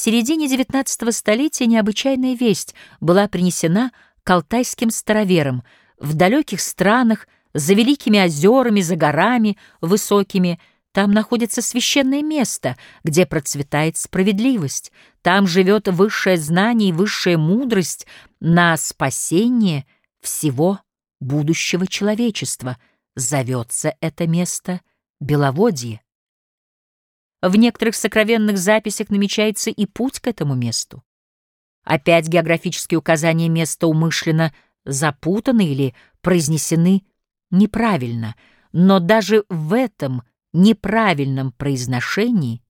середине XIX столетия необычайная весть была принесена к алтайским староверам. В далеких странах, за великими озерами, за горами высокими, там находится священное место, где процветает справедливость. Там живет высшее знание и высшая мудрость на спасение всего будущего человечества. Зовется это место Беловодье. В некоторых сокровенных записях намечается и путь к этому месту. Опять географические указания места умышленно запутаны или произнесены неправильно, но даже в этом неправильном произношении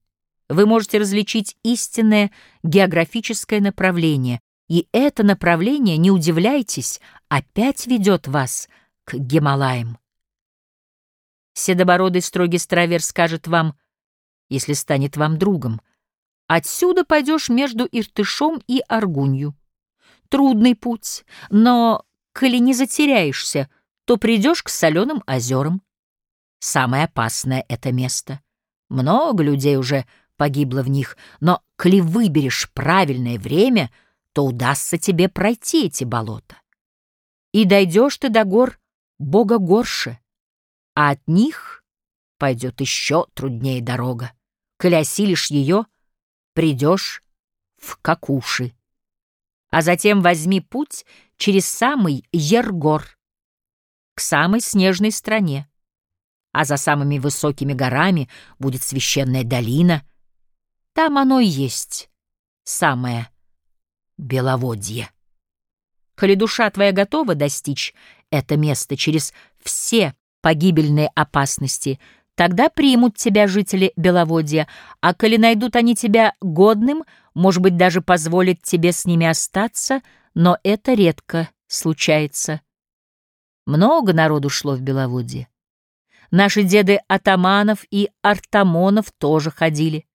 вы можете различить истинное географическое направление, и это направление, не удивляйтесь, опять ведет вас к Гималаям. Седобородый строгий старовер скажет вам — если станет вам другом. Отсюда пойдешь между Иртышом и Аргунью. Трудный путь, но, коли не затеряешься, то придешь к соленым озерам. Самое опасное это место. Много людей уже погибло в них, но, коли выберешь правильное время, то удастся тебе пройти эти болота. И дойдешь ты до гор Бога горше, а от них пойдет еще труднее дорога. Коли осилишь ее, придешь в Какуши. А затем возьми путь через самый Ергор, к самой снежной стране. А за самыми высокими горами будет священная долина. Там оно и есть, самое Беловодье. Коли душа твоя готова достичь это место через все погибельные опасности — Тогда примут тебя жители Беловодья, а коли найдут они тебя годным, может быть, даже позволят тебе с ними остаться, но это редко случается. Много народу шло в Беловодье. Наши деды Атаманов и Артамонов тоже ходили.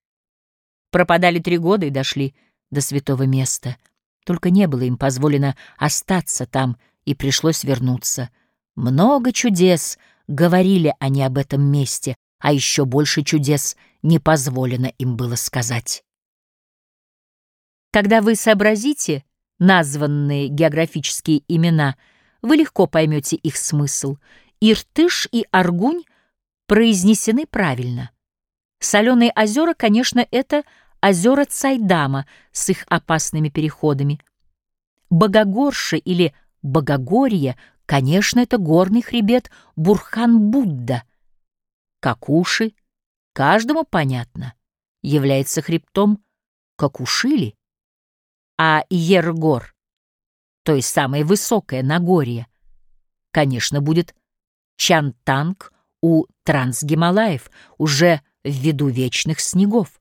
Пропадали три года и дошли до святого места. Только не было им позволено остаться там, и пришлось вернуться. Много чудес — говорили они об этом месте, а еще больше чудес не позволено им было сказать. Когда вы сообразите названные географические имена, вы легко поймете их смысл. Иртыш и Аргунь произнесены правильно. Соленые озера, конечно, это озера Цайдама с их опасными переходами. Богогорше или Богогорье Конечно, это горный хребет Бурхан-Будда. Какуши, каждому понятно, является хребтом Какушили, а Ергор, то есть самое высокое Нагорье, конечно, будет Чантанг у Трансгималаев, уже в виду вечных снегов.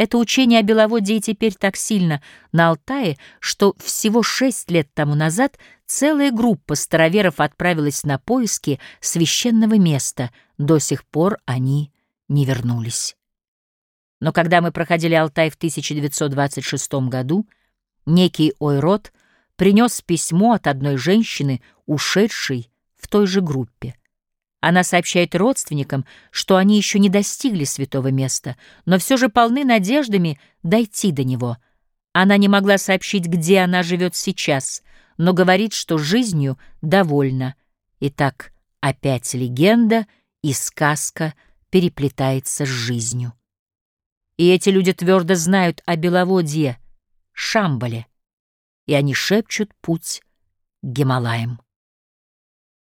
Это учение о Беловодье теперь так сильно на Алтае, что всего шесть лет тому назад целая группа староверов отправилась на поиски священного места. До сих пор они не вернулись. Но когда мы проходили Алтай в 1926 году, некий Ойрот принес письмо от одной женщины, ушедшей в той же группе. Она сообщает родственникам, что они еще не достигли святого места, но все же полны надеждами дойти до него. Она не могла сообщить, где она живет сейчас, но говорит, что жизнью довольна. Итак, опять легенда и сказка переплетается с жизнью. И эти люди твердо знают о Беловодье, Шамбале, и они шепчут путь к Гималаям.